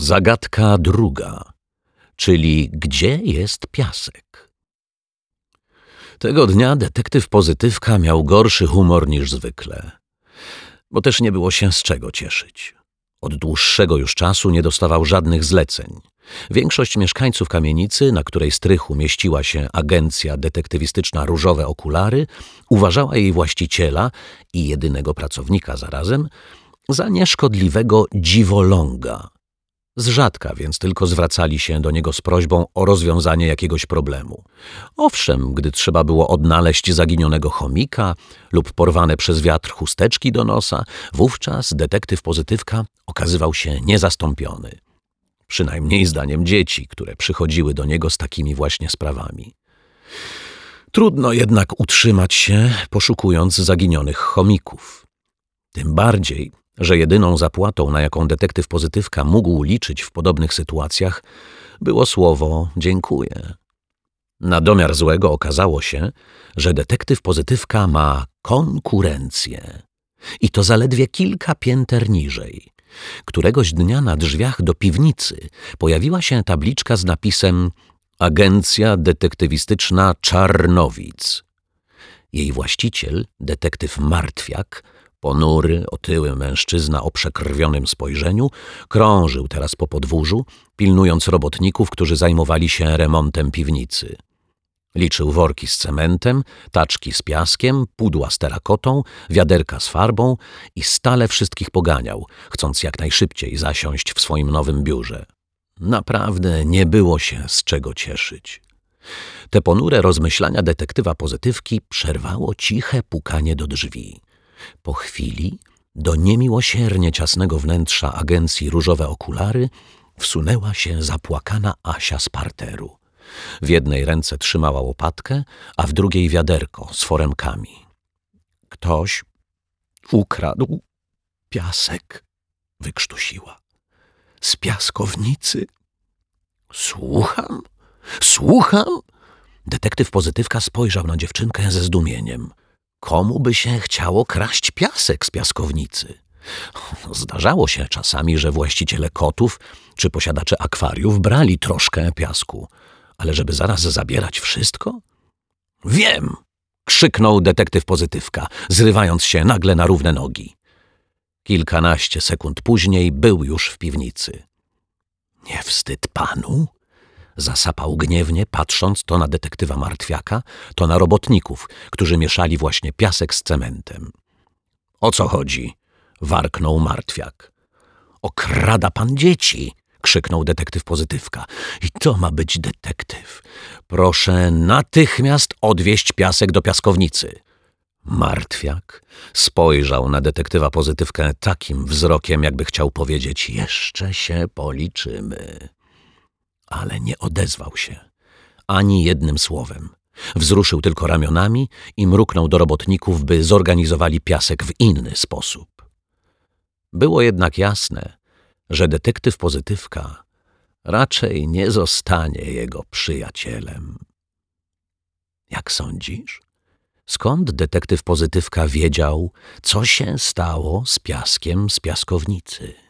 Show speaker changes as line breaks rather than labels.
Zagadka druga, czyli gdzie jest piasek? Tego dnia detektyw pozytywka miał gorszy humor niż zwykle, bo też nie było się z czego cieszyć. Od dłuższego już czasu nie dostawał żadnych zleceń. Większość mieszkańców kamienicy, na której strychu mieściła się agencja detektywistyczna Różowe Okulary, uważała jej właściciela i jedynego pracownika zarazem za nieszkodliwego dziwoląga. Z rzadka więc tylko zwracali się do niego z prośbą o rozwiązanie jakiegoś problemu. Owszem, gdy trzeba było odnaleźć zaginionego chomika lub porwane przez wiatr chusteczki do nosa, wówczas detektyw pozytywka okazywał się niezastąpiony. Przynajmniej zdaniem dzieci, które przychodziły do niego z takimi właśnie sprawami. Trudno jednak utrzymać się, poszukując zaginionych chomików. Tym bardziej, że jedyną zapłatą, na jaką detektyw pozytywka mógł liczyć w podobnych sytuacjach, było słowo dziękuję. Na domiar złego okazało się, że detektyw pozytywka ma konkurencję. I to zaledwie kilka pięter niżej. Któregoś dnia na drzwiach do piwnicy pojawiła się tabliczka z napisem Agencja Detektywistyczna Czarnowic. Jej właściciel, detektyw Martwiak, Ponury, otyły mężczyzna o przekrwionym spojrzeniu krążył teraz po podwórzu, pilnując robotników, którzy zajmowali się remontem piwnicy. Liczył worki z cementem, taczki z piaskiem, pudła z terakotą, wiaderka z farbą i stale wszystkich poganiał, chcąc jak najszybciej zasiąść w swoim nowym biurze. Naprawdę nie było się z czego cieszyć. Te ponure rozmyślania detektywa pozytywki przerwało ciche pukanie do drzwi. Po chwili do niemiłosiernie ciasnego wnętrza agencji Różowe Okulary wsunęła się zapłakana Asia z parteru. W jednej ręce trzymała łopatkę, a w drugiej wiaderko z foremkami. Ktoś ukradł piasek, wykrztusiła. Z piaskownicy. Słucham, słucham. Detektyw pozytywka spojrzał na dziewczynkę ze zdumieniem. Komu by się chciało kraść piasek z piaskownicy? Zdarzało się czasami, że właściciele kotów czy posiadacze akwariów brali troszkę piasku, ale żeby zaraz zabierać wszystko? Wiem! krzyknął detektyw pozytywka, zrywając się nagle na równe nogi. Kilkanaście sekund później był już w piwnicy. Nie wstyd panu? Zasapał gniewnie, patrząc to na detektywa martwiaka, to na robotników, którzy mieszali właśnie piasek z cementem. O co chodzi? warknął martwiak. Okrada pan dzieci! krzyknął detektyw pozytywka. I to ma być detektyw. Proszę natychmiast odwieźć piasek do piaskownicy. Martwiak spojrzał na detektywa pozytywkę takim wzrokiem, jakby chciał powiedzieć: Jeszcze się policzymy ale nie odezwał się ani jednym słowem. Wzruszył tylko ramionami i mruknął do robotników, by zorganizowali piasek w inny sposób. Było jednak jasne, że detektyw pozytywka raczej nie zostanie jego przyjacielem. Jak sądzisz? Skąd detektyw pozytywka wiedział, co się stało z piaskiem z piaskownicy?